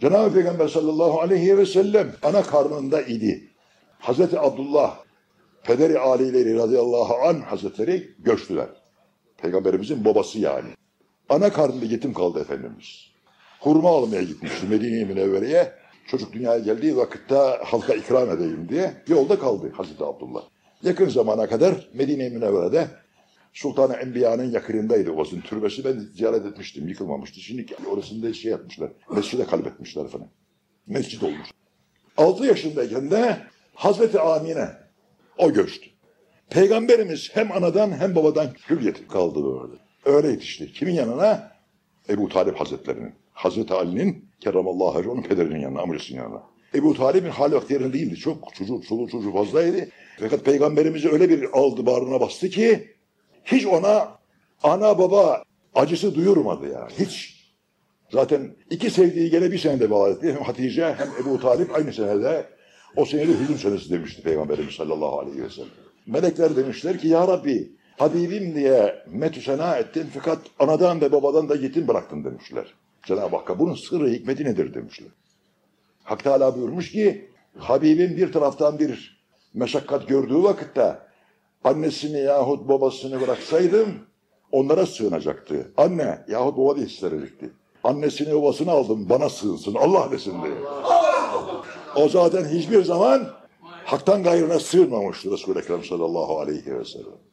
Cenab-ı Peygamber sallallahu aleyhi ve sellem ana karnında idi. Hazreti Abdullah, pederi alileri radıyallahu anh hazretleri göçtüler. Peygamberimizin babası yani. Ana karnında yetim kaldı Efendimiz. Hurma almaya gitmişti Medine-i Münevvere'ye. Çocuk dünyaya geldiği vakitte halka ikram edeyim diye yolda kaldı Hazreti Abdullah. Yakın zamana kadar Medine-i Münevvere'de Sultan-ı Enbiya'nın yakınındaydı Ovas'ın türbesi. Ben ziyaret etmiştim, yıkılmamıştı. Şimdi orasında şey yapmışlar, mescide kalbetmişler falan. Mescid olmuş. 6 yaşındayken de Hazreti Amine o göçtü. Peygamberimiz hem anadan hem babadan hür yetim kaldı böyle. Öyle yetişti. Kimin yanına? Ebu Talip Hazretlerinin. Hazreti Ali'nin kerramallahu onun pederinin yanına, amcasının yanına. Ebu Talip'in hali vakti değildi. Çok çocuk, çoluk çocuğu fazlaydı. Fakat peygamberimizi öyle bir aldı bağrına bastı ki hiç ona ana baba acısı duyurmadı ya. Hiç. Zaten iki sevdiği gene bir senede bağlı etti. Hem Hatice hem Ebu Talip aynı senede o senede hüzün senesi demişti Peygamberimiz sallallahu aleyhi ve sellem. Melekler demişler ki ya Rabbi Habibim diye metü ettin fakat anadan ve babadan da yetim bıraktın demişler. Cenab-ı Hakk'a bunun sırrı hikmeti nedir demişler. Hak Teala buyurmuş ki Habibim bir taraftan bir meşakkat gördüğü vakitte annesini yahut babasını bıraksaydım onlara sığınacaktı. Anne yahut baba diye hissedecekti. Annesini babasını aldım bana sığınsın Allah desin diye. O zaten hiçbir zaman haktan gayrına sığınmamıştı Resul-i Ekrem sallallahu aleyhi ve sellem.